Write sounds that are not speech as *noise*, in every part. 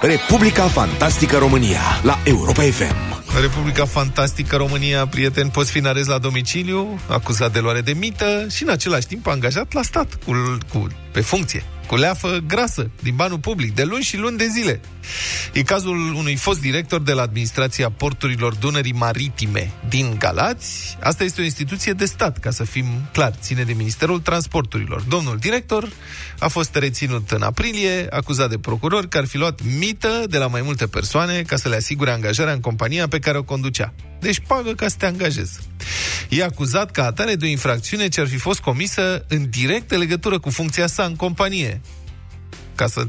Republica Fantastică România la Europa FM. Republica Fantastică România, prieten, poți fi în arest la domiciliu, acuzat de luare de mită și în același timp angajat la stat, cu, cu, pe funcție cu leafă grasă din banul public, de luni și luni de zile. E cazul unui fost director de la Administrația Porturilor Dunării Maritime din Galați. Asta este o instituție de stat, ca să fim clar, ține de Ministerul Transporturilor. Domnul director a fost reținut în aprilie, acuzat de procurori că ar fi luat mită de la mai multe persoane ca să le asigure angajarea în compania pe care o conducea. Deci pagă ca să te angajezi. E acuzat ca atare de o infracțiune ce ar fi fost comisă în directă legătură cu funcția sa în companie. Ca să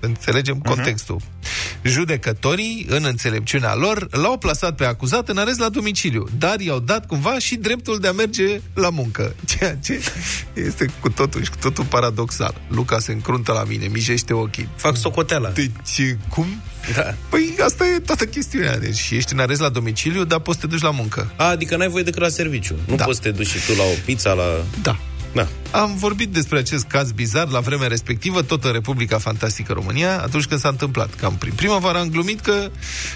înțelegem uh-huh. contextul. Judecătorii, în înțelepciunea lor, l-au plasat pe acuzat în arest la domiciliu, dar i-au dat cumva și dreptul de a merge la muncă. *laughs* Ceea ce este cu totul și cu totul paradoxal. Luca se încruntă la mine, mijește ochii. Fac socoteala. Deci, cum? Da. Păi asta e toată chestiunea. Deci ești în arest la domiciliu, dar poți să te duci la muncă. A, adică n-ai voie decât la serviciu. Nu Da. poți să te duci și tu la o pizza, la... Da. Da. Am vorbit despre acest caz bizar la vremea respectivă, tot în Republica Fantastică România, atunci când s-a întâmplat. Cam prin primăvară am glumit că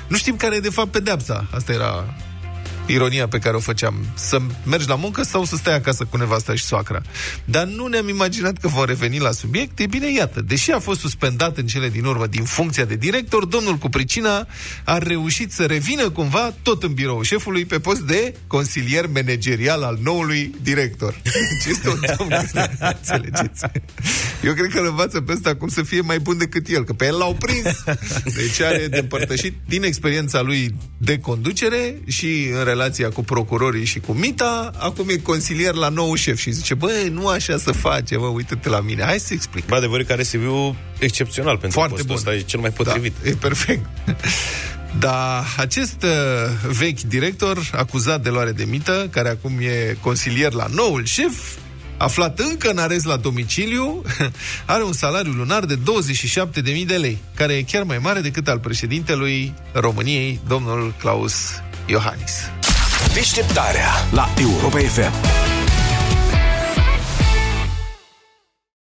nu știm care e de fapt pedeapsa. Asta era ironia pe care o făceam. Să mergi la muncă sau să stai acasă cu nevasta și soacra. Dar nu ne-am imaginat că vom reveni la subiect. E bine, iată, deși a fost suspendat în cele din urmă din funcția de director, domnul cu pricina a reușit să revină cumva tot în birou șefului pe post de consilier managerial al noului director. Deci este un domn, înțelegeți? Eu cred că îl învață pe ăsta cum să fie mai bun decât el, că pe el l-au prins. Deci are de împărtășit din experiența lui de conducere și în relația cu procurorii și cu Mita, acum e consilier la nou șef și zice, bă, nu așa să face, bă, uite-te la mine, hai să explic. Bă, adevărul e că are CV-ul excepțional pentru Foarte postul bun. ăsta, e cel mai potrivit. Da, e perfect. *laughs* Da, acest uh, vechi director, acuzat de luare de mită, care acum e consilier la noul șef, aflat încă în arest la domiciliu, *laughs* are un salariu lunar de 27.000 de lei, care e chiar mai mare decât al președintelui României, domnul Claus Iohannis. Deșteptarea la Europa FM.